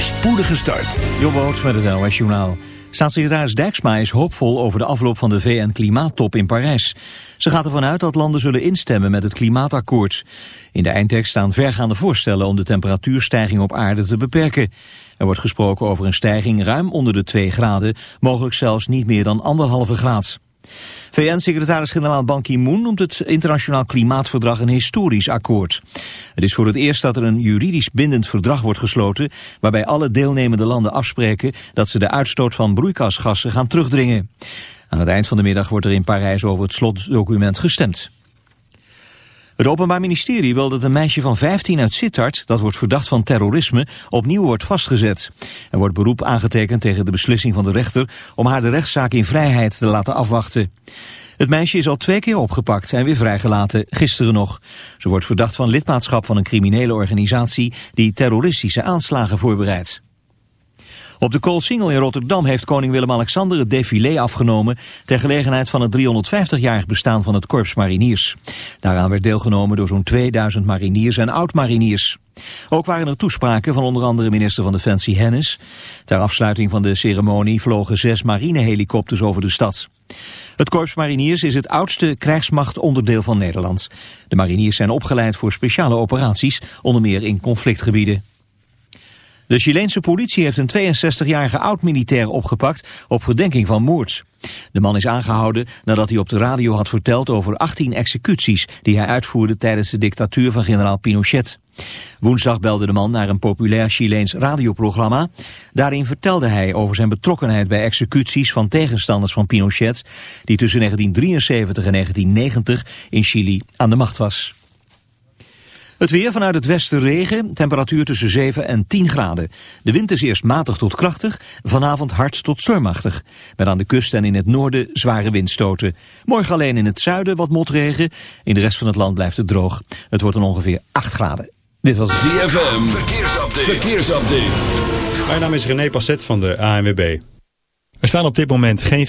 voorspoedige start. Jobboot met het NOS Journaal. Staatssecretaris Dijksma is hoopvol over de afloop van de VN-klimaattop in Parijs. Ze gaat ervan uit dat landen zullen instemmen met het klimaatakkoord. In de eindtekst staan vergaande voorstellen om de temperatuurstijging op aarde te beperken. Er wordt gesproken over een stijging ruim onder de 2 graden, mogelijk zelfs niet meer dan anderhalve graad. VN-secretaris-generaal Ban Ki-moon noemt het internationaal klimaatverdrag een historisch akkoord. Het is voor het eerst dat er een juridisch bindend verdrag wordt gesloten... waarbij alle deelnemende landen afspreken dat ze de uitstoot van broeikasgassen gaan terugdringen. Aan het eind van de middag wordt er in Parijs over het slotdocument gestemd. Het Openbaar Ministerie wil dat een meisje van 15 uit Sittard, dat wordt verdacht van terrorisme, opnieuw wordt vastgezet. Er wordt beroep aangetekend tegen de beslissing van de rechter om haar de rechtszaak in vrijheid te laten afwachten. Het meisje is al twee keer opgepakt en weer vrijgelaten, gisteren nog. Ze wordt verdacht van lidmaatschap van een criminele organisatie die terroristische aanslagen voorbereidt. Op de Koolsingel in Rotterdam heeft koning Willem-Alexander het défilé afgenomen ter gelegenheid van het 350-jarig bestaan van het Korps Mariniers. Daaraan werd deelgenomen door zo'n 2000 mariniers en oud-mariniers. Ook waren er toespraken van onder andere minister van Defensie Hennis. Ter afsluiting van de ceremonie vlogen zes marinehelikopters over de stad. Het Korps Mariniers is het oudste krijgsmachtonderdeel van Nederland. De mariniers zijn opgeleid voor speciale operaties, onder meer in conflictgebieden. De Chileense politie heeft een 62-jarige oud-militair opgepakt op verdenking van moord. De man is aangehouden nadat hij op de radio had verteld over 18 executies die hij uitvoerde tijdens de dictatuur van generaal Pinochet. Woensdag belde de man naar een populair Chileens radioprogramma. Daarin vertelde hij over zijn betrokkenheid bij executies van tegenstanders van Pinochet, die tussen 1973 en 1990 in Chili aan de macht was. Het weer vanuit het westen regen, temperatuur tussen 7 en 10 graden. De wind is eerst matig tot krachtig, vanavond hard tot stormachtig. Met aan de kust en in het noorden zware windstoten. Morgen alleen in het zuiden wat motregen, in de rest van het land blijft het droog. Het wordt dan ongeveer 8 graden. Dit was ZFM, verkeersupdate. verkeersupdate. Mijn naam is René Passet van de ANWB. Er staan op dit moment geen...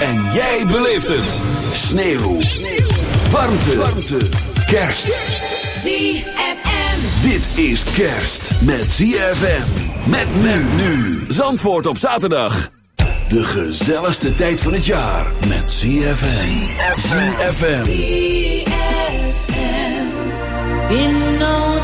En jij beleeft het. Sneeuw. Sneeuw. Warmte. Warmte. Kerst. ZFM. Dit is kerst met ZFM. Met men nu. Zandvoort op zaterdag. De gezelligste tijd van het jaar. Met ZFM. ZFM. In no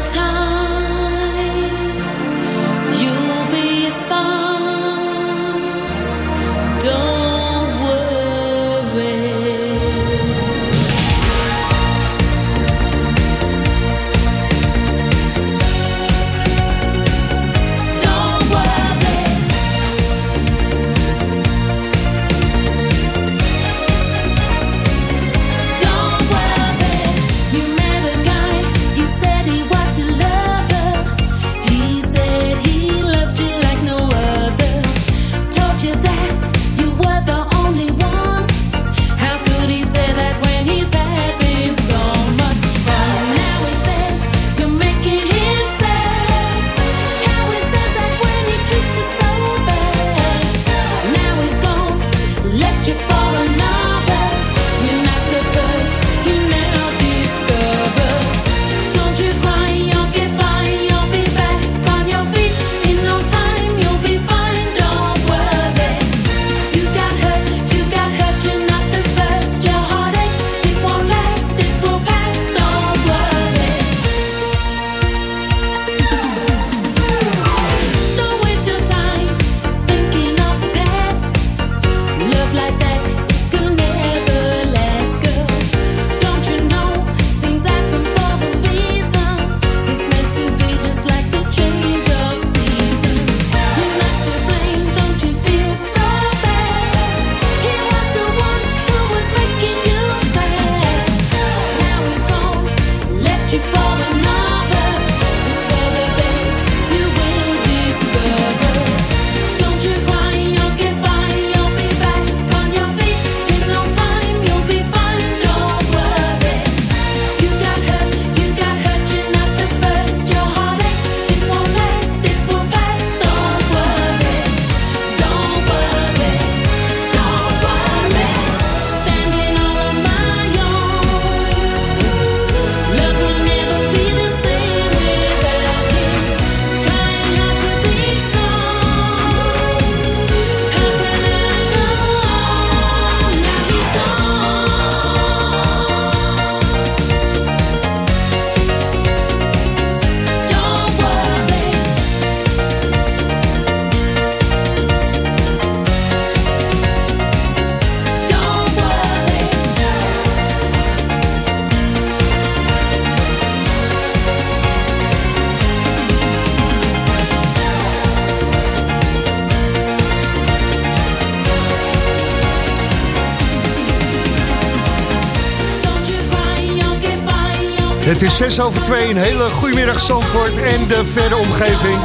Het is 6 over 2, een hele goedemiddag Zandvoort en de verre omgeving.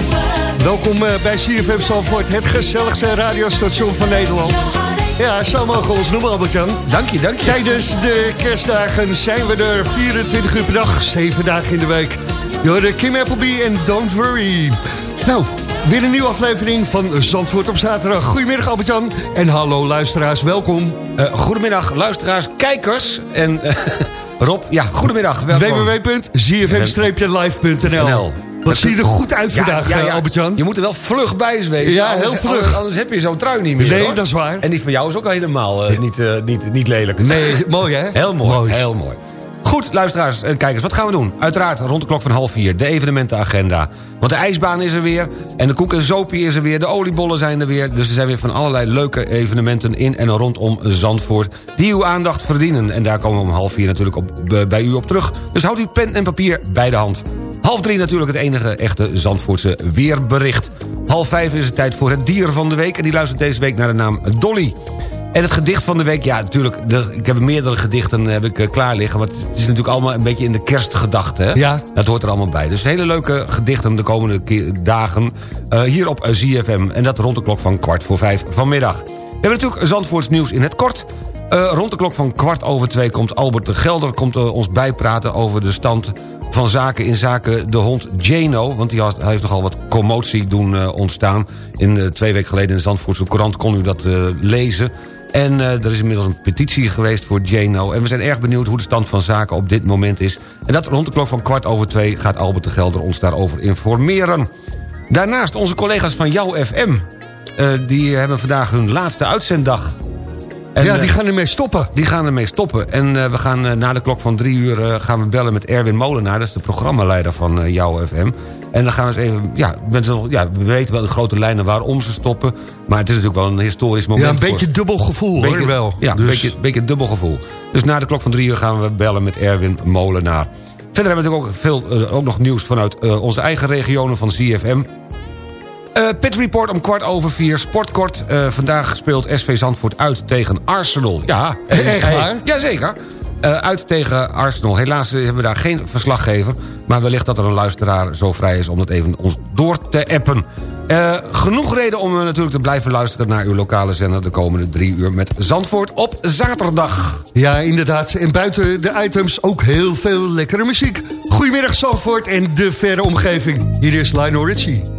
Welkom eh, bij CFM Zandvoort, het gezelligste radiostation van Nederland. Ja, zo mogen we ons noemen, Albert-Jan. Dank je, dank je. Tijdens de kerstdagen zijn we er 24 uur per dag, 7 dagen in de week. Je hoorde Kim Appleby en Don't Worry. Nou, weer een nieuwe aflevering van Zandvoort op zaterdag. Goedemiddag Albert-Jan en hallo luisteraars, welkom. Uh, goedemiddag, luisteraars, kijkers en... Uh, Rob, ja, goedemiddag. www.zfm-live.nl Wat zie je er goed uit vandaag, ja, ja. Albert-Jan? Je moet er wel vlug bij wezen. Ja, anders, heel vlug. Anders, anders heb je zo'n trui niet meer. Nee, hoor. dat is waar. En die van jou is ook al helemaal uh, niet, uh, niet, niet lelijk. Nee, mooi hè? Heel mooi, mooi. heel mooi. Goed, luisteraars en kijkers, wat gaan we doen? Uiteraard rond de klok van half vier, de evenementenagenda. Want de ijsbaan is er weer, en de koek en zopie is er weer... de oliebollen zijn er weer, dus er zijn weer van allerlei leuke evenementen... in en rondom Zandvoort, die uw aandacht verdienen. En daar komen we om half vier natuurlijk op, bij u op terug. Dus houd uw pen en papier bij de hand. Half drie natuurlijk het enige echte Zandvoortse weerbericht. Half vijf is het tijd voor het dier van de week... en die luistert deze week naar de naam Dolly. En het gedicht van de week, ja natuurlijk, de, ik heb meerdere gedichten heb ik, uh, klaar liggen... want het is natuurlijk allemaal een beetje in de kerstgedachte. Hè? Ja. Dat hoort er allemaal bij. Dus hele leuke gedichten de komende dagen uh, hier op ZFM. En dat rond de klok van kwart voor vijf vanmiddag. We hebben natuurlijk Zandvoorts nieuws in het kort... Uh, rond de klok van kwart over twee komt Albert de Gelder... komt ons bijpraten over de stand van zaken in zaken de hond Jano. Want die had, heeft nogal wat commotie doen ontstaan. In, twee weken geleden in de Zandvoortse krant kon u dat lezen. En uh, er is inmiddels een petitie geweest voor Jano. En we zijn erg benieuwd hoe de stand van zaken op dit moment is. En dat rond de klok van kwart over twee gaat Albert de Gelder ons daarover informeren. Daarnaast onze collega's van Jouw FM. Uh, die hebben vandaag hun laatste uitzenddag. En, ja, die gaan ermee stoppen. Die gaan ermee stoppen. En uh, we gaan uh, na de klok van drie uur uh, gaan we bellen met Erwin Molenaar. Dat is de programmaleider van Jouw FM. En dan gaan we eens even... Ja, ja, we weten wel de grote lijnen waarom ze stoppen. Maar het is natuurlijk wel een historisch moment. Ja, een beetje voor... dubbel gevoel beetje, hoor wel. Ja, dus... een beetje, beetje dubbel gevoel. Dus na de klok van drie uur gaan we bellen met Erwin Molenaar. Verder hebben we natuurlijk ook, veel, ook nog nieuws vanuit onze eigen regionen van CFM. Uh, Pit Report om kwart over vier. Sportkort. Uh, vandaag speelt SV Zandvoort uit tegen Arsenal. Ja, echt waar? Hey, jazeker. Uh, uit tegen Arsenal. Helaas hebben we daar geen verslaggever. Maar wellicht dat er een luisteraar zo vrij is om het even ons door te appen. genoeg reden om natuurlijk te blijven luisteren naar uw lokale zender... de komende drie uur met Zandvoort op zaterdag. Ja, inderdaad. En buiten de items ook heel veel lekkere muziek. Goedemiddag Zandvoort en de verre omgeving. Hier is Lionel Richie.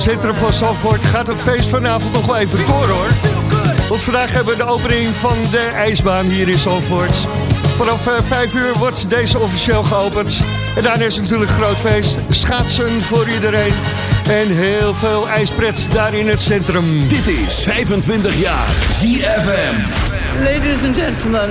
Het centrum van Zandvoort gaat het feest vanavond nog wel even door hoor. Want vandaag hebben we de opening van de ijsbaan hier in Zandvoort. Vanaf eh, 5 uur wordt deze officieel geopend. En daarna is het natuurlijk een groot feest. Schaatsen voor iedereen. En heel veel ijspret daar in het centrum. Dit is 25 jaar ZFM. Ladies and gentlemen,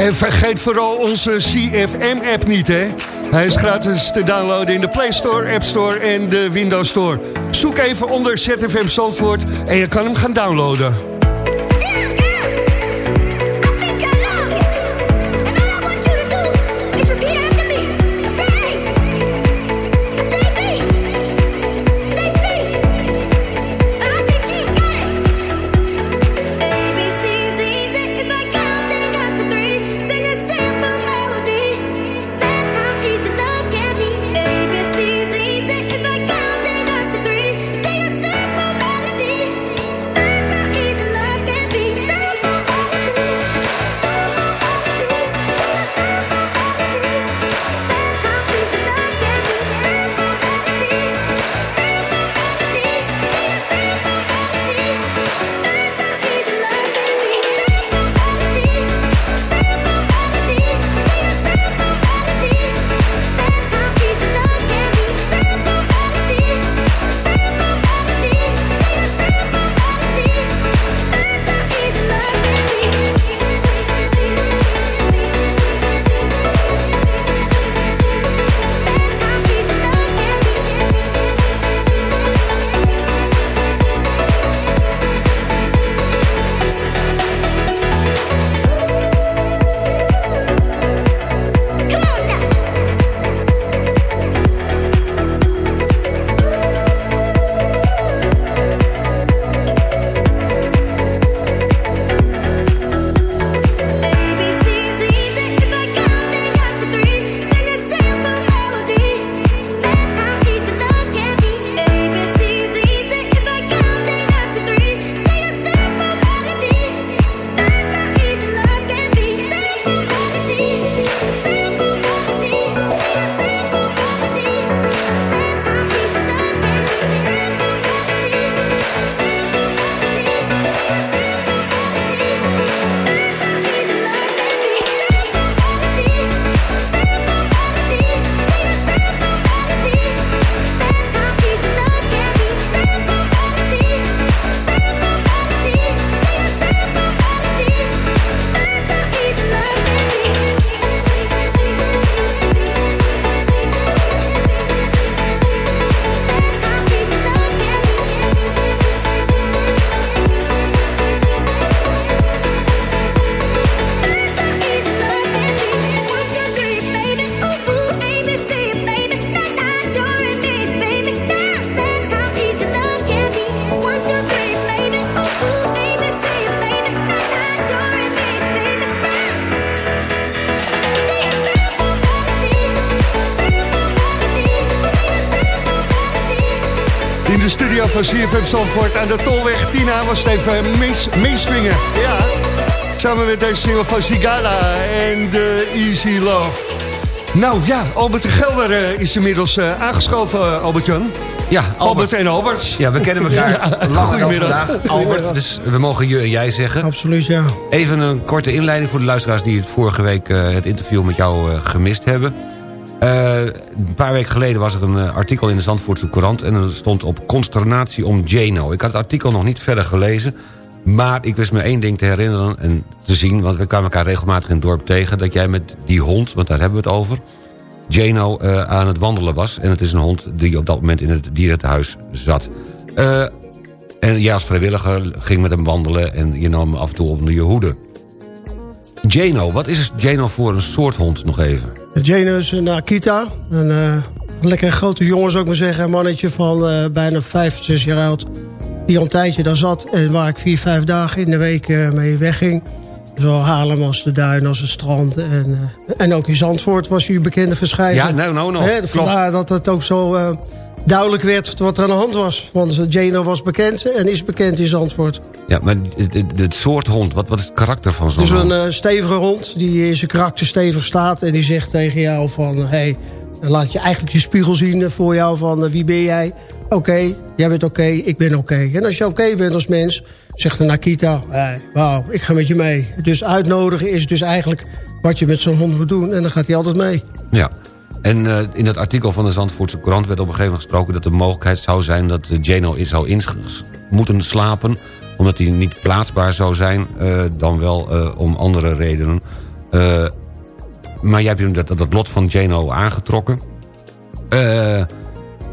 En vergeet vooral onze CFM-app niet, hè. Hij is gratis te downloaden in de Play Store, App Store en de Windows Store. Zoek even onder ZFM Zandvoort en je kan hem gaan downloaden. In de studio van CFM Zandvoort aan de Tolweg. Tina was het even mees, meeswingen. Ja. Samen met deze single van Sigala en de Easy Love. Nou ja, Albert de Gelder eh, is inmiddels eh, aangeschoven, eh, Albert-Jan. Ja, Albert en Albert. Ja, we kennen elkaar Ja, langer dan goedemiddag. vandaag. Albert, dus we mogen je en jij zeggen. Absoluut, ja. Even een korte inleiding voor de luisteraars... die het vorige week eh, het interview met jou eh, gemist hebben. Eh, een paar weken geleden was er een eh, artikel in de Zandvoortse Courant... en er stond op consternatie om Jano. Ik had het artikel nog niet verder gelezen... maar ik wist me één ding te herinneren en te zien... want we kwamen elkaar regelmatig in het dorp tegen... dat jij met die hond, want daar hebben we het over... Jano eh, aan het wandelen was. En het is een hond die op dat moment in het dierenhuis zat. En jij als vrijwilliger ging met hem wandelen... en je nam hem af en toe onder je hoede. Jano, wat is Jano voor een soort hond nog even? Jane is een Akita. Een eh, lekker grote jongen zou ik maar zeggen. Een mannetje van eh, bijna vijf, zes jaar oud. Die al een tijdje daar zat. En waar ik vier, vijf dagen in de week eh, mee wegging. Zowel Haarlem als de Duin als het strand. En, eh, en ook in Zandvoort was een bekende verschijning. Ja, nou, nou, nou. Klopt. dat het ook zo eh, duidelijk werd wat er aan de hand was. Want Jano was bekend en is bekend in Zandvoort. Ja, maar het, het- het soort hond, wat, wat is het karakter van zo'n Dus een hond? eh, stevige hond die in zijn karakter stevig staat... en die zegt tegen jou van... hey, dan laat je eigenlijk je spiegel zien voor jou van eh, wie ben jij? Oké, jij bent oké, ik ben oké. En als je oké bent als mens, zegt een Akita... Hey, wauw, ik ga met je mee. Dus uitnodigen is dus eigenlijk wat je met zo'n hond moet doen... en dan gaat hij altijd mee. Ja. En eh, in dat artikel van de Zandvoortse Courant werd op een gegeven moment gesproken... dat de mogelijkheid zou zijn dat eh, in zou ins moeten slapen... omdat hij niet plaatsbaar zou zijn, eh, dan wel om andere redenen. Maar jij hebt hem dat, dat lot van Jano aangetrokken.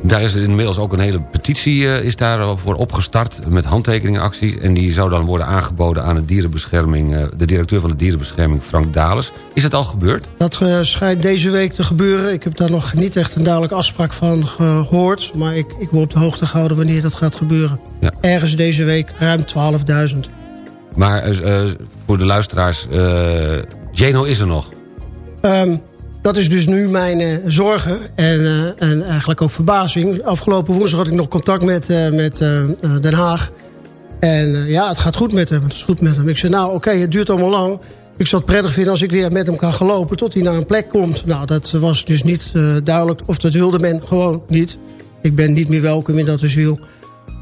Daar is er inmiddels ook een hele petitie eh, is daarvoor opgestart... met handtekeningenacties. En die zou dan worden aangeboden aan de dierenbescherming... eh, de directeur van de dierenbescherming, Frank Dales. Is dat al gebeurd? Dat eh, schijnt deze week te gebeuren. Ik heb daar nog niet echt een duidelijke afspraak van gehoord. Maar ik, ik word op de hoogte gehouden wanneer dat gaat gebeuren. Ja. Ergens deze week ruim 12.000. Maar voor de luisteraars, Jano is er nog. Ehm, dat is dus nu mijn eh, zorgen en, eh, en eigenlijk ook verbazing. Afgelopen woensdag had ik nog contact met, eh, met Den Haag. En ja, het gaat goed met hem. Het is goed met hem. Ik zei, nou oké, het duurt allemaal lang. Ik zou het prettig vinden als ik weer met hem kan gaan lopen... tot hij naar een plek komt. Nou, dat was dus niet duidelijk. Of dat wilde men gewoon niet. Ik ben niet meer welkom in dat asiel.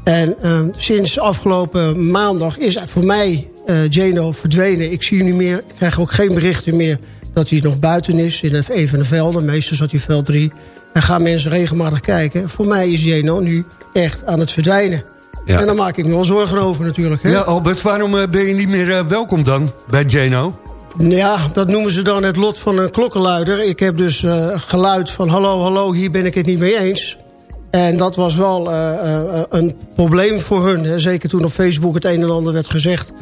En sinds afgelopen maandag is voor mij Jano verdwenen. Ik zie hem niet meer. Ik krijg ook geen berichten meer dat hij nog buiten is. In een van de velden. Meestal zat hij veld 3. En gaan mensen regelmatig kijken. Voor mij is Jano nu echt aan het verdwijnen. Ja. En daar maak ik me wel zorgen over natuurlijk. Hè? Ja, Albert, waarom eh, ben je niet meer eh, welkom dan bij Jano? Ja, dat noemen ze dan het lot van een klokkenluider. Ik heb dus eh, geluid van hallo, hallo, hier ben ik het niet mee eens. En dat was wel een probleem voor hun. Hè. Zeker toen op Facebook het een en ander werd gezegd.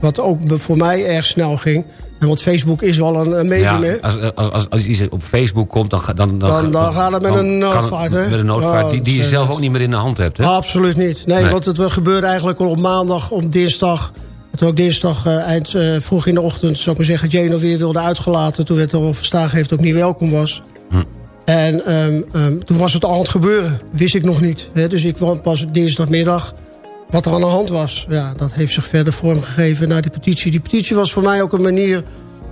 Wat ook voor mij erg snel ging. Want Facebook is wel een, een medium? Ja, als, als, als, als iets op Facebook komt, dan, ga- dan, Dan- dan gaat het met dan een noodvaart, hè? Met een noodvaart, die, die je zelf ook niet meer in de hand hebt, hè? Absoluut niet. Nee, Nee. want het gebeurde eigenlijk al op maandag, op dinsdag. Toen ook dinsdag eh, eind, eh, vroeg in de ochtend, zou ik maar zeggen, Jano weer wilde uitgelaten. Toen werd er al verstaan heeft ook niet welkom was. Hm. En ehm, ehm, toen was het al aan het gebeuren. Wist ik nog niet. Hè? Dus ik kwam pas dinsdagmiddag wat er aan de hand was. Ja, dat heeft zich verder vormgegeven naar die petitie. Die petitie was voor mij ook een manier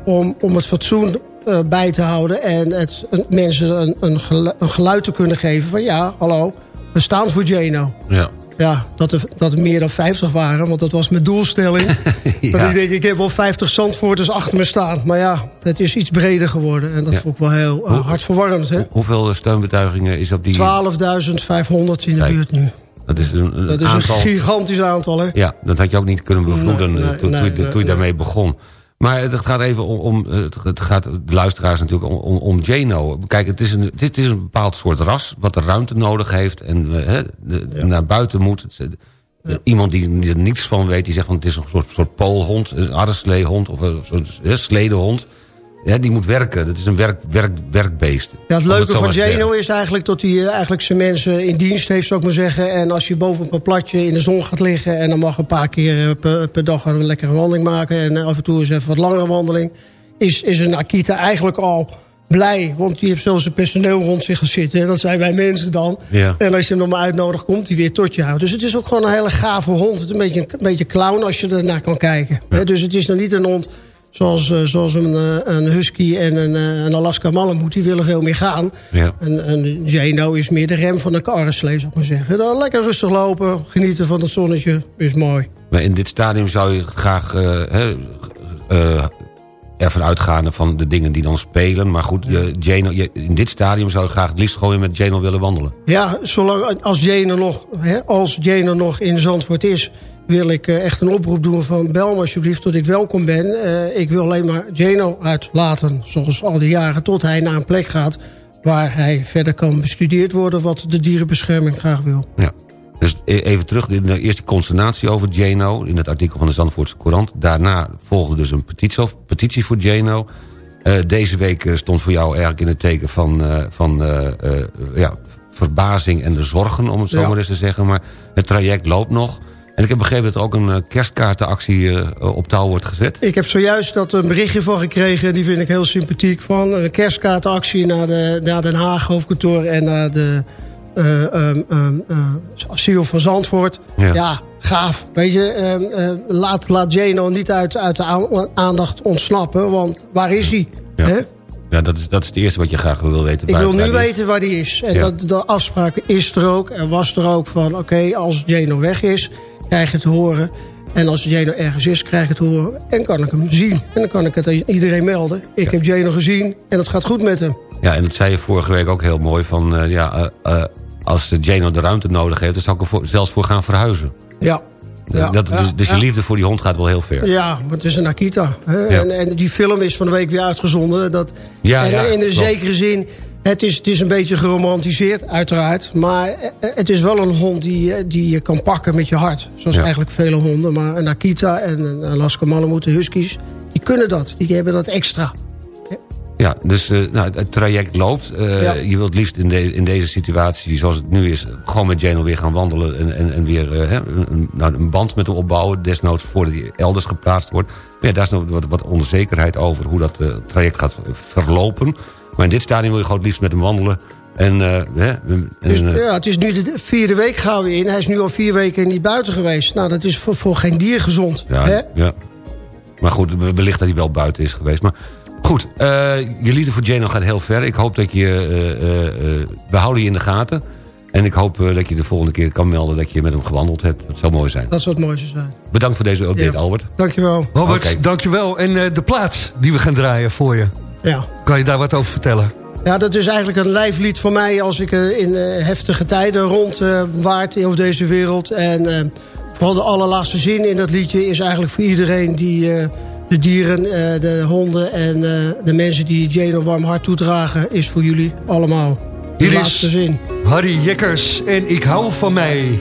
om, om het fatsoen eh, bij te houden... en het, een- mensen een, een, gelu- een geluid te kunnen geven van... ja, hallo, we staan voor Jano. Ja. Ja, dat er, dat er meer dan 50 waren, want dat was mijn doelstelling. Ja. Dat ik denk, ik heb wel 50 zandvoorters achter me staan. Maar ja, het is iets breder geworden. En dat Ja. vond ik wel heel uh, hartverwarmend. hè? Hoeveel steunbetuigingen is op die... 12.500 in de Kijk. buurt nu. Dat is een, een Dat is aantal... een gigantisch aantal, hè? Ja, dat had je ook niet kunnen bevroeden Nee, eh, nee, toen, nee, toen, je- toen daarmee begon. Maar het gaat even om, om het gaat de luisteraars natuurlijk om, om, om Jano. Kijk, het is, een, het is een bepaald soort ras wat de ruimte nodig heeft en eh, naar buiten moet. Eh, Iemand die, er niets van weet, die zegt van het is een soort, soort poolhond, een arresleehond of een hè, sledehond. Ja, die moet werken. Dat is een werk, werk, werkbeest. Ja, het leuke van. Jano is eigenlijk dat hij eh, eigenlijk zijn mensen in dienst heeft, zou ik maar zeggen. En als je boven op een platje in de zon gaat liggen... en dan mag een paar keer eh, per, per dag een lekkere wandeling maken... en eh, af en toe eens even wat langere wandeling... is, is een Akita eigenlijk al blij. Want die heeft zelfs zijn personeel rond zich gaan zitten. En dat zijn wij mensen dan. Ja. En als je hem nog maar uitnodigt, komt hij weer tot jou. Dus het is ook gewoon een hele gave hond. Het is een beetje een beetje clown als je ernaar kan kijken. Hè, Dus het is nog niet een hond zoals, eh, zoals een, eh, een husky en een, eh, een Alaska Malamute. Die willen veel meer gaan. Ja. En, en Jano is meer de rem van een karreslee, zou ik maar zeggen. Dan lekker rustig lopen, genieten van het zonnetje, is mooi. Maar in dit stadium zou je graag eh, ervan uitgaan van de dingen die dan spelen. Maar goed, Jano, je- in dit stadium zou je graag het liefst gewoon met Jano willen wandelen. Ja, zolang, als Jane nog, hè, als Jane nog in Zandvoort is... wil ik eh, echt een oproep doen van bel me alsjeblieft tot ik welkom ben. Eh, ik wil alleen maar Jano uitlaten, zoals al die jaren... tot hij naar een plek gaat waar hij verder kan bestudeerd worden... wat de dierenbescherming graag wil. Ja. Dus e- even terug, de, de eerste consternatie over Jano... in het artikel van de Zandvoortse Courant. Daarna volgde dus een petitie, petitie voor Jano. Eh, deze week stond voor jou eigenlijk in het teken van, van ja, verbazing en de zorgen... om het zo Ja. maar eens te zeggen. Maar het traject loopt nog. En En ik heb begrepen dat er ook een eh, kerstkaartenactie eh, op touw wordt gezet. Ik heb zojuist dat een berichtje van gekregen. Die vind ik heel sympathiek. Van een kerstkaartenactie naar, de, naar Den Haag hoofdkantoor. En naar de eh, ehm, eh, asiel van Zandvoort. Ja. Ja, gaaf. Weet je, ehm, eh, laat, laat Jano niet uit, uit de aan- aandacht ontsnappen. Want waar is hij? Ja. Ja, dat is, dat is het eerste wat je graag wil weten. Ik wil nu weten waar die is. En Ja. dat, de afspraak is er ook. Er was er ook van, oké, als Jano weg is, krijg je het te horen. En als Jano ergens is, krijg je het te horen. En kan ik hem zien. En dan kan ik het aan iedereen melden. Ik heb Jano gezien en het gaat goed met hem. Ja, en dat zei je vorige week ook heel mooi. Van, eh, ja, eh, als Jano de ruimte nodig heeft... dan zou ik er voor- zelfs voor gaan verhuizen. Ja. Ja, dat, ja, dus dus je liefde voor die hond gaat wel heel ver. Ja, maar het is een Akita. Hè? Ja. En, en die film is van de week weer uitgezonden. Dat, Ja, en ja, in een zekere zin, het is, het is een beetje geromantiseerd, uiteraard. Maar eh, het is wel een hond die, eh, die je kan pakken met je hart. Zoals Ja. eigenlijk vele honden. Maar een Akita en een Alaska Malamute Huskies, die kunnen dat. Die hebben dat extra. Ja, dus eh, nou, het- traject loopt. Eh, Ja. Je wilt liefst in, de, in deze situatie, zoals het nu is... gewoon met Jano weer gaan wandelen... en, en, en weer eh, hè, een, een- nou, een band met hem opbouwen. Desnoods voordat hij elders geplaatst wordt. Maar ja, daar is nog wat, wat onzekerheid over... hoe dat eh, traject gaat verlopen. Maar in dit stadium wil je gewoon het liefst met hem wandelen. En, eh, hè, en, Dus, eh, ja, het is nu de vierde week gaan we in. Hij is nu al vier weken niet buiten geweest. Nou, dat is voor, voor geen dier gezond. Ja, hè? ja. Maar goed, wellicht dat hij wel buiten is geweest. Maar goed, eh, je liefde voor Jano gaat heel ver. Ik hoop dat je... eh, eh, eh, we houden je in de gaten. En ik hoop eh, dat je de volgende keer kan melden dat je met hem gewandeld hebt. Dat zou mooi zijn. Dat zou het mooiste zijn. Bedankt voor deze update, Ja. Albert. Dankjewel. Robert, Oké. dankjewel. En eh, de plaat die we gaan draaien voor je. Ja. Kan je daar wat over vertellen? Ja, dat is eigenlijk een lijflied voor mij als ik eh, in eh, heftige tijden rondwaart over deze wereld. En eh, vooral de allerlaatste zin in dat liedje is eigenlijk voor iedereen die eh, de dieren, eh, de honden en eh, de mensen die Jane een warm hart toedragen, is voor jullie allemaal. De Hier is- laatste zin. Harry Jekkers en Ik hou van mij.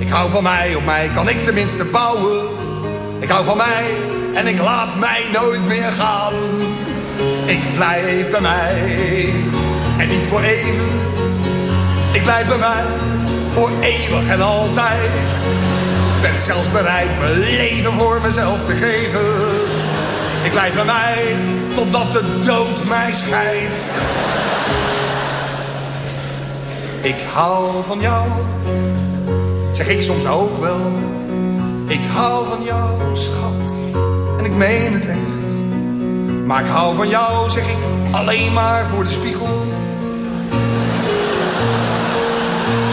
Ik hou van mij, op mij kan ik tenminste bouwen. Ik hou van mij en ik laat mij nooit meer gaan. Ik blijf bij mij en niet voor even. Ik blijf bij mij voor eeuwig en altijd. Ben zelfs bereid mijn leven voor mezelf te geven. Ik blijf bij mij totdat de dood mij scheidt. Ik hou van jou, zeg ik soms ook wel. Ik hou van jou, schat, en ik meen het echt. Maar ik hou van jou, zeg ik alleen maar voor de spiegel.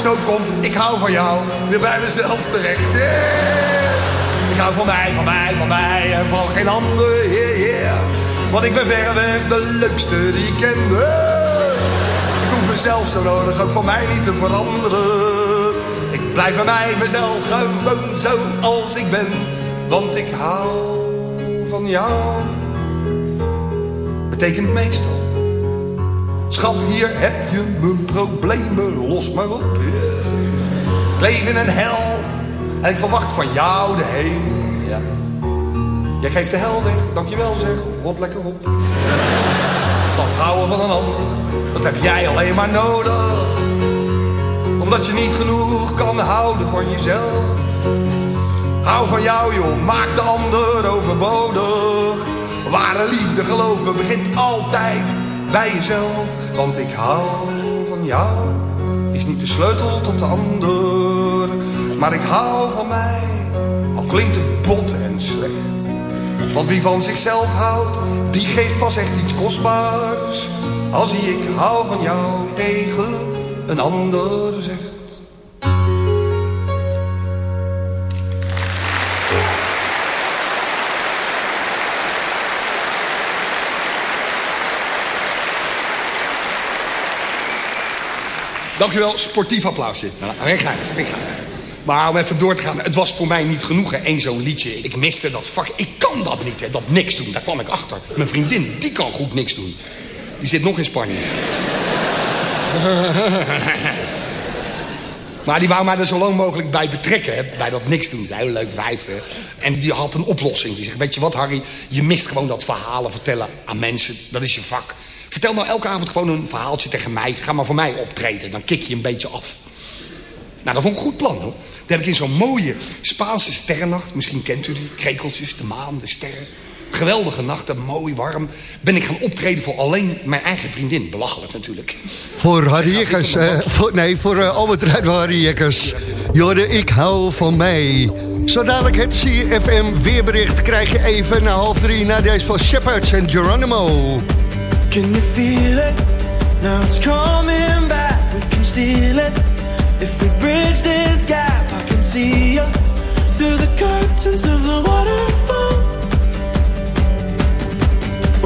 Zo komt, ik hou van jou, weer bij mezelf terecht. Yeah. Ik hou van mij, van mij, van mij en van geen ander. Yeah, yeah. Want ik ben verreweg de leukste die ik ken. Yeah. Ik hoef mezelf zo nodig ook van mij niet te veranderen. Blijf bij mij, mezelf, gewoon zo als ik ben. Want ik hou van jou. Betekent meestal. Schat, hier heb je mijn problemen, los maar op. Ik leef in een hel en ik verwacht van jou de hemel. Ja. Jij geeft de hel weg, dankjewel zeg, rot lekker op. Dat houden van een ander, dat heb jij alleen maar nodig. Omdat je niet genoeg kan houden van jezelf. Hou van jou joh, maak de ander overbodig. Ware liefde, geloof me, begint altijd bij jezelf. Want ik hou van jou, is niet de sleutel tot de ander. Maar ik hou van mij, al klinkt het bot en slecht. Want wie van zichzelf houdt, die geeft pas echt iets kostbaars. Als hij ik hou van jou tegen een ander zegt. Dankjewel, sportief applausje. Nou, rechtlijnig. Maar om even door te gaan, het was voor mij niet genoeg, hè, één zo'n liedje. Ik miste dat vak. Ik kan dat niet, hè, dat niks doen. Daar kwam ik achter. Mijn vriendin, die kan goed niks doen. Die zit nog in Spanje. Maar die wou mij er zo lang mogelijk bij betrekken, bij dat niks doen. Heel leuk wijf. En die had een oplossing. Die zegt, weet je wat Harry, je mist gewoon dat verhalen vertellen aan mensen. Dat is je vak. Vertel nou elke avond gewoon een verhaaltje tegen mij. Ga maar voor mij optreden, dan kik je een beetje af. Nou, dat vond ik een goed plan, hoor. Dat heb ik in zo'n mooie Spaanse sterrennacht... misschien kent u die, krekeltjes, de maan, de sterren... geweldige nachten, mooi, warm... ben ik gaan optreden voor alleen mijn eigen vriendin. Belachelijk natuurlijk. Voor Harry Jekkers. eh, voor, nee, voor eh, Albert Ruijden Harry Jekkers. Jorde, ik hou van mij. Zo dadelijk het CFM weerbericht krijg je even na half drie... na deze van Shepherds en Geronimo. Can you feel it? Now it's coming back. We can steal it. If we bridge this gap, I can see you through the curtains of the waterfall.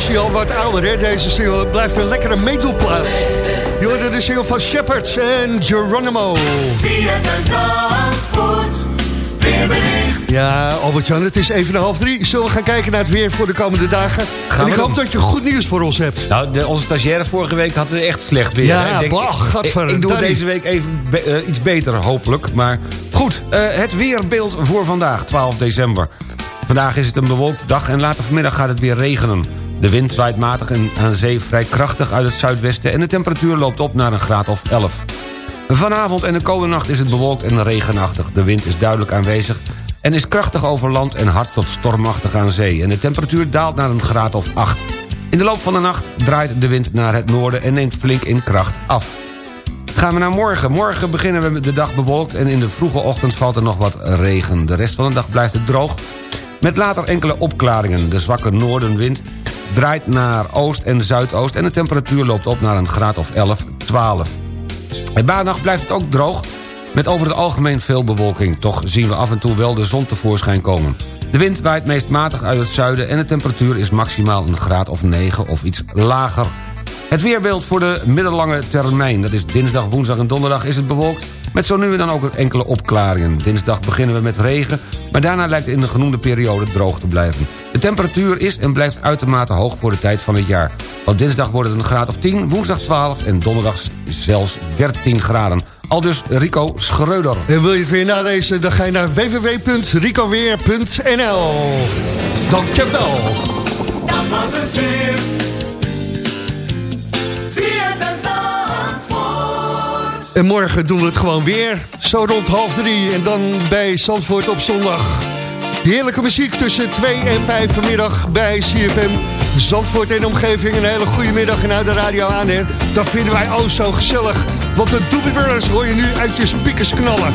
is hij al wat ouder, hè, deze single. Het blijft een lekkere meedoelplaats. Je hoorde de single van Shepherds en Geronimo. Ja, Albert-Jan, het is even een half drie. Zullen we gaan kijken naar het weer voor de komende dagen? en ik we hoop doen. dat je goed nieuws voor ons hebt. Nou, de, onze stagiaires vorige week hadden echt slecht weer. Ja. Ik denk, bah, ik- ik, doe het deze week even be- eh, iets beter, hopelijk. Maar goed, eh, het weerbeeld voor vandaag, 12 december. Vandaag is het een bewolkt dag en later vanmiddag gaat het weer regenen. De wind waait matig en aan zee vrij krachtig uit het zuidwesten... en de temperatuur loopt op naar een graad of 11. Vanavond en de komende nacht is het bewolkt en regenachtig. De wind is duidelijk aanwezig en is krachtig over land... en hard tot stormachtig aan zee. En de temperatuur daalt naar een graad of 8. In de loop van de nacht draait de wind naar het noorden... en neemt flink in kracht af. Gaan we naar morgen. Morgen beginnen we met de dag bewolkt... en in de vroege ochtend valt er nog wat regen. De rest van de dag blijft het droog... met later enkele opklaringen. De zwakke noordenwind draait naar oost en zuidoost... en de temperatuur loopt op naar een graad of 11, 12. En maandag blijft het ook droog, met over het algemeen veel bewolking. Toch zien we af en toe wel de zon tevoorschijn komen. De wind waait meest matig uit het zuiden... en de temperatuur is maximaal een graad of 9 of iets lager. Het weerbeeld voor de middellange termijn. Dat is dinsdag, woensdag en donderdag is het bewolkt... met zo nu en dan ook enkele opklaringen. Dinsdag beginnen we met regen... maar daarna lijkt in de genoemde periode droog te blijven. De temperatuur is en blijft uitermate hoog voor de tijd van het jaar. Want dinsdag wordt het een graad of 10, woensdag 12... en donderdag zelfs 13 graden. Al dus Rico Schreuder. En wil je het weer nalezen, dan ga je naar www.ricoweer.nl. Dankjewel. En morgen doen we het gewoon weer. Zo rond half drie en dan bij Zandvoort op zondag. Heerlijke muziek tussen 2 en 5 vanmiddag bij CFM. Zandvoort en omgeving. Een hele goede middag en uit de radio aan. Hè. Dat vinden wij ook zo gezellig. Want de Doobie Brothers hoor je nu uit je speakers knallen.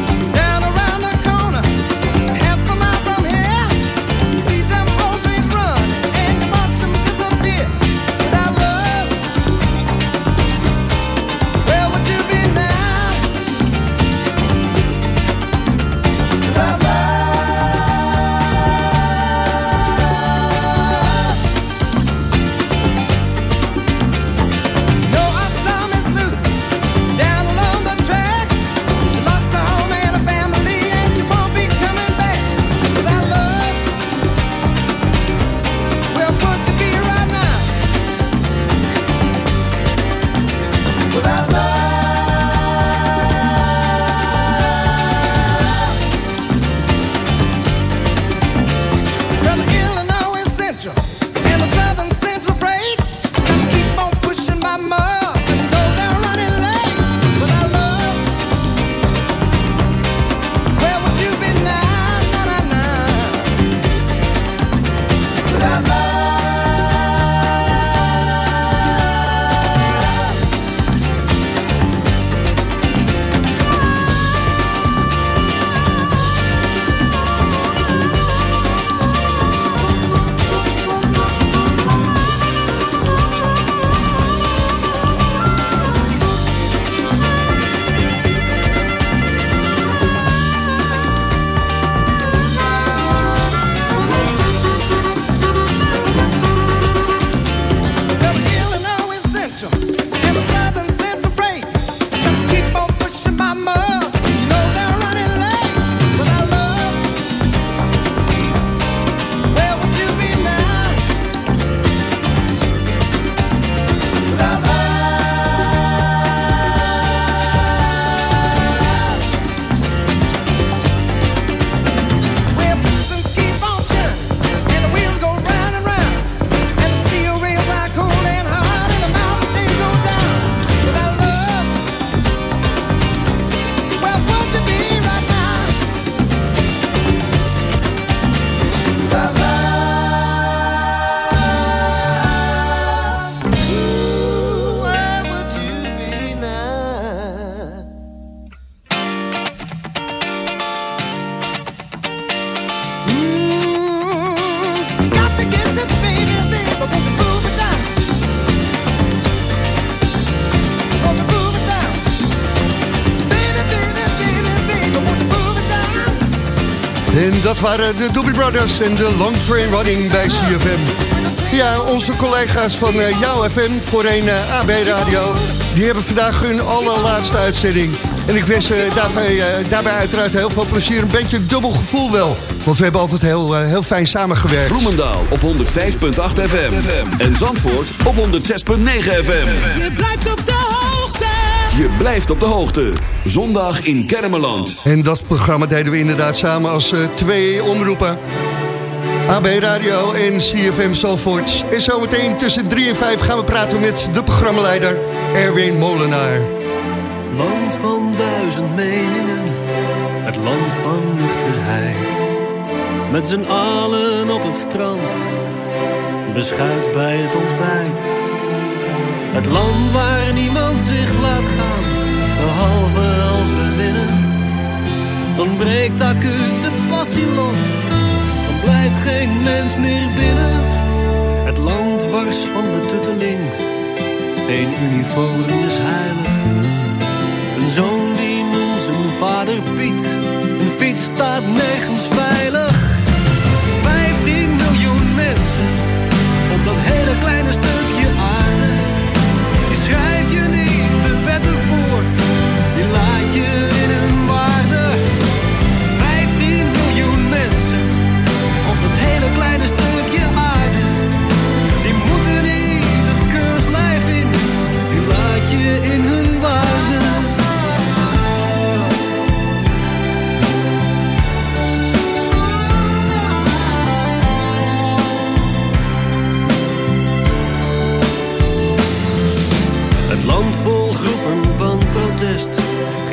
Waren de Doobie Brothers en de Long Train Running bij CFM. Ja, onze collega's van eh, Jouw FM, voorheen eh, AB Radio... die hebben vandaag hun allerlaatste uitzending. En ik wens eh, daarbij, daarbij uiteraard heel veel plezier. Een beetje een dubbel gevoel wel. Want we hebben altijd heel, heel fijn samengewerkt. Bloemendaal op 105.8 FM. En Zandvoort op 106.9 FM. Je blijft op de hoogte. Je blijft op de hoogte. Zondag in Kermeland. En dat programma deden we inderdaad samen als eh, twee omroepen. AB Radio en CFM Zalvoort. En zometeen tussen 3 en 5 gaan we praten met de programmaleider Erwin Molenaar. Land van duizend meningen, het land van nuchterheid. Met z'n allen op het strand, beschuit bij het ontbijt. Het land waar niemand zich laat gaan, behalve als we winnen. Dan breekt acuut de passie los, dan blijft geen mens meer binnen. Het land waar Geen uniform is heilig. Een zoon die noemt zijn vader Piet. Een fiets staat nergens veilig. 15 miljoen mensen op dat hele kleine stukje wetten voor, die laat je in hun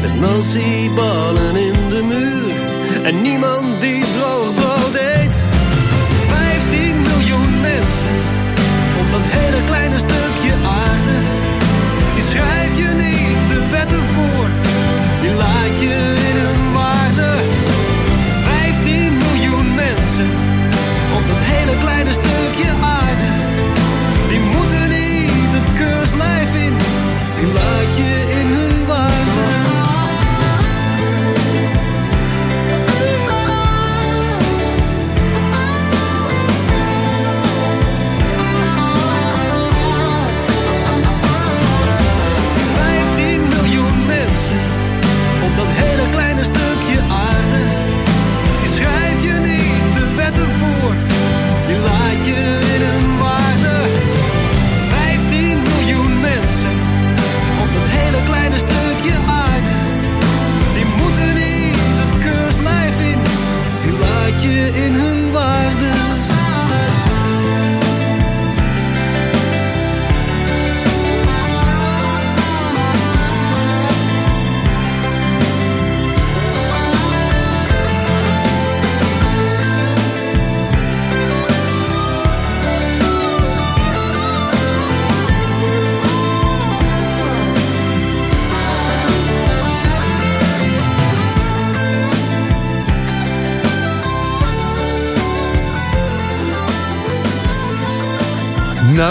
Met nasi-ballen in de muur. En niemand die droog brood eet. 15 miljoen mensen. Op dat hele kleine stukje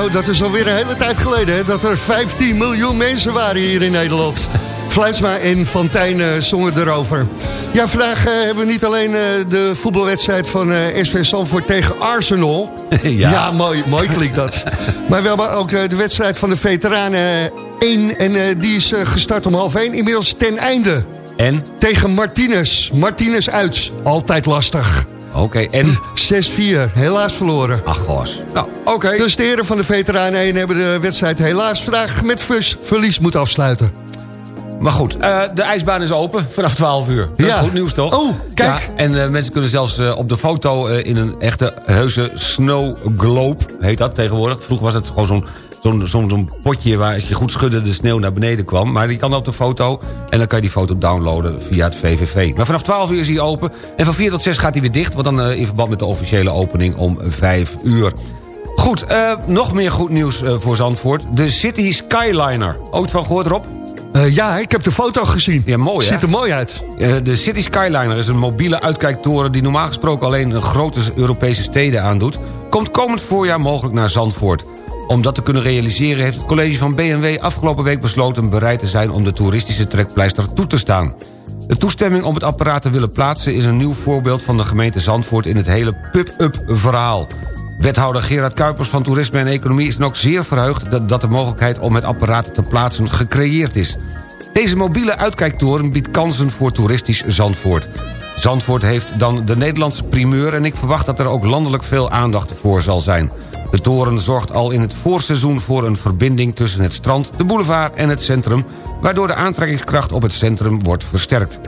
Nou, dat is alweer een hele tijd geleden, hè, dat er 15 miljoen mensen waren hier in Nederland. Fluitsma en Fantijn eh, zongen erover. Ja, vandaag eh, hebben we niet alleen eh, de voetbalwedstrijd van SV Sanford tegen Arsenal. Ja. mooi, mooi klinkt dat. maar we hebben ook de wedstrijd van de veteranen 1 en die is gestart om half 1. Inmiddels ten einde. En? Tegen Martinez. Martinez uit. Altijd lastig. Oké, en? 6-4. Helaas verloren. Ach, gos. Nou, oké. Dus de heren van de veteranen 1 hebben de wedstrijd helaas vandaag met verlies moeten afsluiten. Maar goed, eh, de ijsbaan is open vanaf 12 uur. Dat Ja. is goed nieuws, toch? Oh, kijk. Ja, en eh, mensen kunnen zelfs eh, op de foto in een echte heuse snow globe, heet dat tegenwoordig. Vroeger was het gewoon zo'n zo'n zo'n potje waar als je goed schudde de sneeuw naar beneden kwam. Maar die kan op de foto en dan kan je die foto downloaden via het VVV. Maar vanaf 12 uur is hij open en van 4 tot 6 gaat hij weer dicht. Want dan in verband met de officiële opening om 5 uur. Goed, nog meer goed nieuws voor Zandvoort. De City Skyliner. Ooit van gehoord, Rob? Eh, ja, ik heb de foto gezien. Ja, mooi hè? Ziet er mooi uit. Eh, de City Skyliner is een mobiele uitkijktoren... die normaal gesproken alleen een grote Europese steden aandoet... komt komend voorjaar mogelijk naar Zandvoort. Om dat te kunnen realiseren heeft het college van BMW... afgelopen week besloten bereid te zijn om de toeristische trekpleister toe te staan. De toestemming om het apparaat te willen plaatsen... is een nieuw voorbeeld van de gemeente Zandvoort... in het hele pub-up verhaal. Wethouder Gerard Kuipers van Toerisme en Economie is ook zeer verheugd... dat- dat de mogelijkheid om het apparaat te plaatsen gecreëerd is. Deze mobiele uitkijktoren biedt kansen voor toeristisch Zandvoort. Zandvoort heeft dan de Nederlandse primeur... en ik verwacht dat er ook landelijk veel aandacht voor zal zijn. De toren zorgt al in het voorseizoen voor een verbinding tussen het strand, de boulevard en het centrum... waardoor de aantrekkingskracht op het centrum wordt versterkt.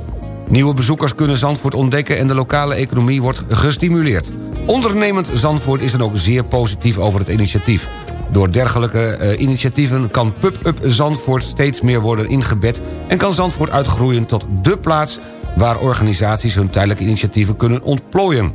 Nieuwe bezoekers kunnen Zandvoort ontdekken en de lokale economie wordt gestimuleerd. Ondernemend Zandvoort is dan ook zeer positief over het initiatief. Door dergelijke eh, initiatieven kan Pub-Up Zandvoort steeds meer worden ingebed... en kan Zandvoort uitgroeien tot dé plaats waar organisaties hun tijdelijke initiatieven kunnen ontplooien.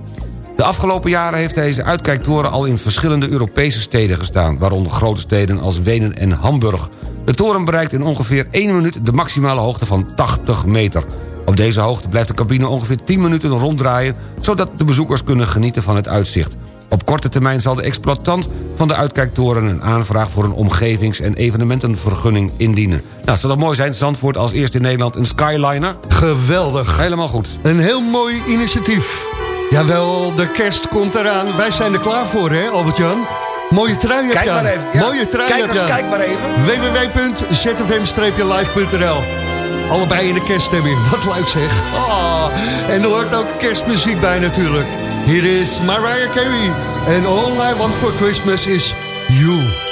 De afgelopen jaren heeft deze uitkijktoren al in verschillende Europese steden gestaan... waaronder grote steden als Wenen en Hamburg. De toren bereikt in ongeveer 1 minuut de maximale hoogte van 80 meter. Op deze hoogte blijft de cabine ongeveer 10 minuten ronddraaien... zodat de bezoekers kunnen genieten van het uitzicht. Op korte termijn zal de exploitant van de uitkijktoren... een aanvraag voor een omgevings- en evenementenvergunning indienen. Nou, het zou dat mooi zijn, Zandvoort als eerste in Nederland een Skyliner? Geweldig. Helemaal goed. Een heel mooi initiatief. Jawel, de kerst komt eraan. Wij zijn er klaar voor, hè, Albert-Jan? Mooie trui Kijk maar even, ja. Mooie trui Kijkers, kijk maar even. www.zfm-live.nl Allebei in de kerststemming. Wat leuk zeg. Oh, en er hoort ook kerstmuziek bij natuurlijk. Hier is Mariah Carey. En All I Want For Christmas is You.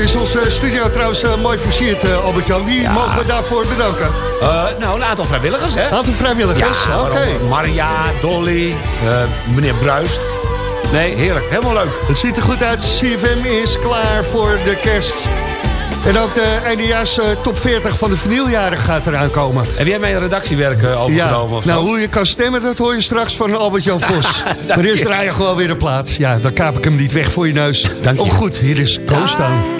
Wat is onze studio trouwens eh, mooi versierd, eh, Albert-Jan. Wie mogen we daarvoor bedanken? Eh, nou, een aantal vrijwilligers, hè? Een aantal vrijwilligers, Ja, oké. Maria, Dolly, meneer Bruist. Nee, heerlijk. Helemaal leuk. Het ziet er goed uit. CFM is klaar voor de kerst. En ook de eindejaars top 40 van de vernieljaren gaat eraan komen. Heb jij mijn redactiewerk eh, overgenomen of zo? nou, hoe je kan stemmen, dat hoor je straks van Albert-Jan Vos. Maar eerst draai je gewoon weer een plaats. Ja, dan kaap ik hem niet weg voor je neus. Dank je. Oh goed, hier is Town.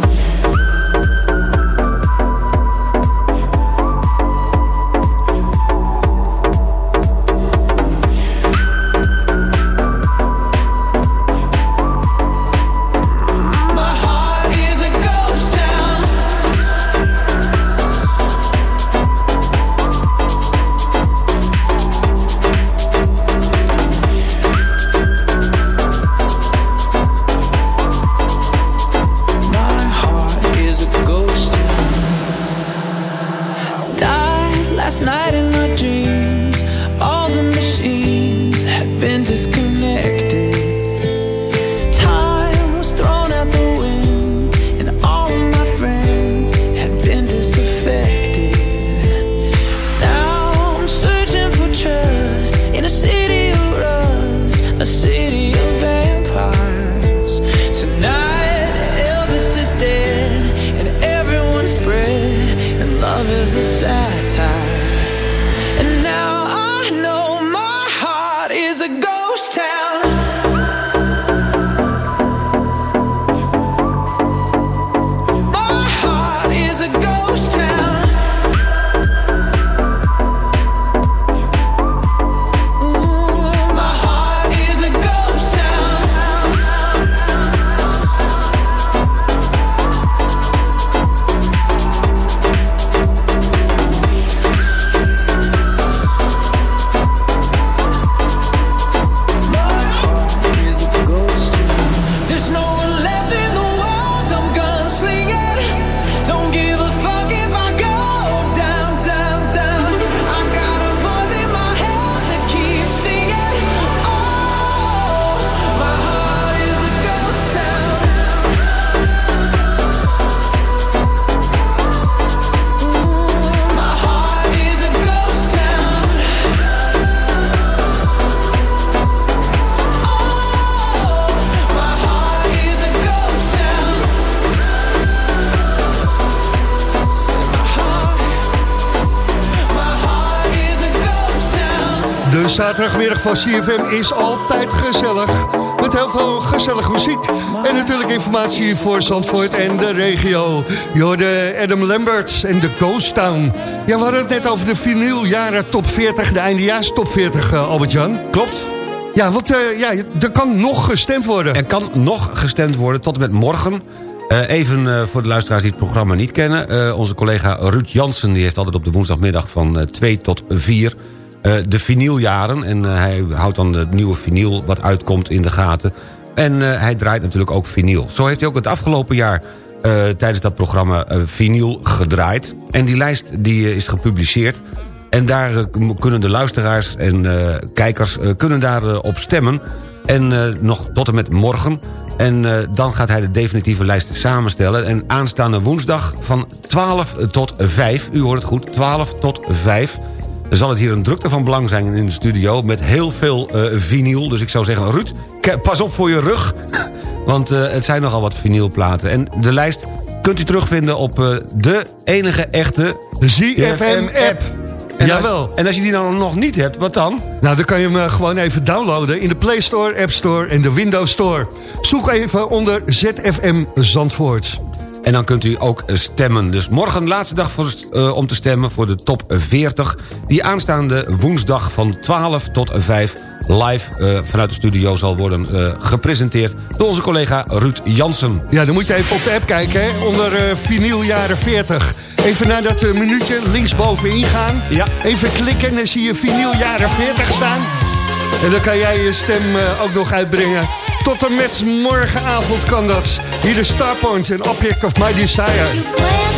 De zaterdagmiddag van CFM is altijd gezellig. Met heel veel gezellige muziek. En natuurlijk informatie voor Zandvoort en de regio. Je hoorde Adam Lambert en de Ghost Town. Ja, we hadden het net over de vinyljaren top 40. De eindejaars top 40, eh, Albert-Jan. Klopt. Ja, want eh, ja, er kan nog gestemd worden. Er kan nog gestemd worden tot en met morgen. Eh, even voor de luisteraars die het programma niet kennen. Onze collega Ruud Jansen die heeft altijd op de woensdagmiddag van eh, 2 tot 4... eh, de vinyljaren. En eh, hij houdt dan het nieuwe vinyl wat uitkomt in de gaten. En eh, hij draait natuurlijk ook vinyl. Zo heeft hij ook het afgelopen jaar tijdens dat programma vinyl gedraaid. En die lijst die is gepubliceerd. En daar kunnen de luisteraars en kijkers kunnen daar op stemmen. En nog tot en met morgen. En dan gaat hij de definitieve lijst samenstellen. En aanstaande woensdag van 12 tot 5, u hoort het goed, 12 tot 5... zal het hier een drukte van belang zijn in de studio... met heel veel eh vinyl. Dus ik zou zeggen, Ruud, pas op voor je rug. Want eh, het zijn nogal wat vinylplaten. En de lijst kunt u terugvinden op eh, de enige echte... ZFM-app. En Jawel. Als, en als je die dan nog niet hebt, wat dan? Nou, dan kan je hem gewoon even downloaden in de Play Store, App Store en de Windows Store. Zoek even onder ZFM Zandvoort. En dan kunt u ook stemmen. Dus morgen laatste dag voor, eh, om te stemmen voor de top 40. Die aanstaande woensdag van 12 tot 5 live eh, vanuit de studio zal worden eh, gepresenteerd... door onze collega Ruud Jansen. Ja, dan moet je even op de app kijken, hè, onder eh vinyl jaren 40. Even naar dat minuutje linksbovenin gaan. Ja. Even klikken en dan zie je vinyl jaren 40 staan. En dan kan jij je stem ook nog uitbrengen. Tot en met morgenavond kan dat. Hier de Starpoint, een object of my desire.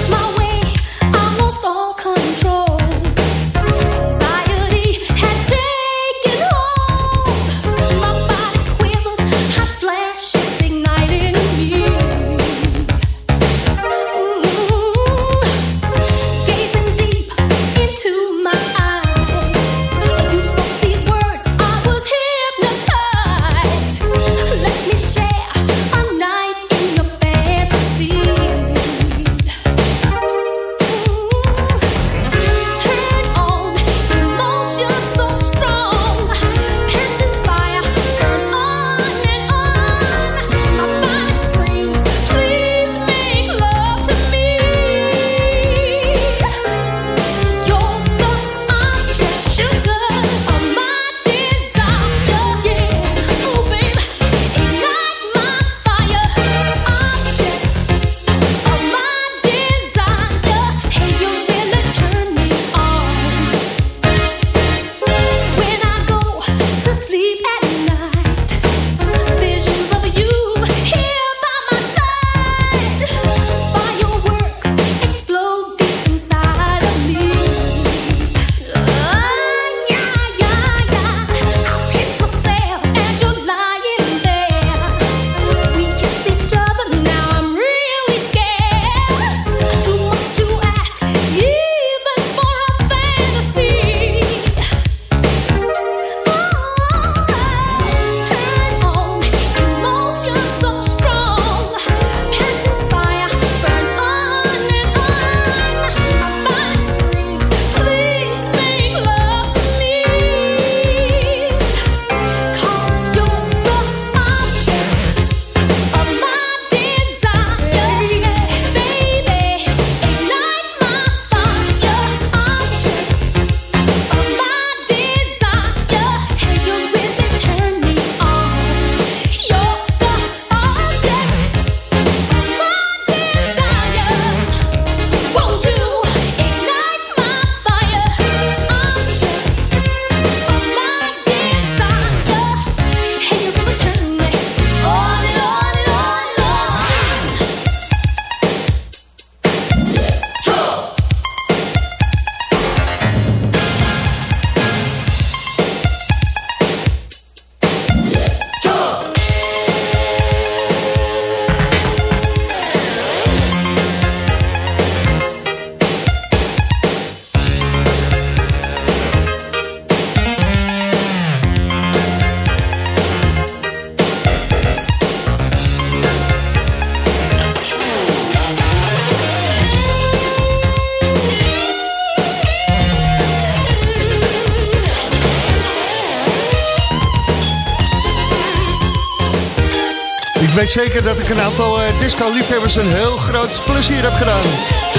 Weet zeker dat ik een aantal eh, disco-liefhebbers een heel groot plezier heb gedaan.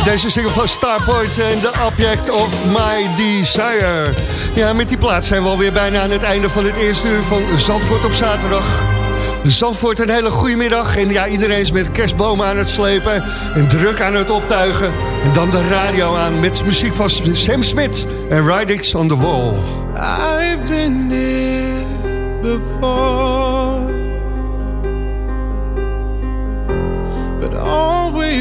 Deze single van Starpoint en The Object of My Desire. Ja, met die plaats zijn we alweer bijna aan het einde van het eerste uur van Zandvoort op zaterdag. Zandvoort, een hele goede middag. En ja, iedereen is met kerstbomen aan het slepen en druk aan het optuigen. En dan de radio aan met muziek van Sam Smith en Ridings on the Wall. I've been here before,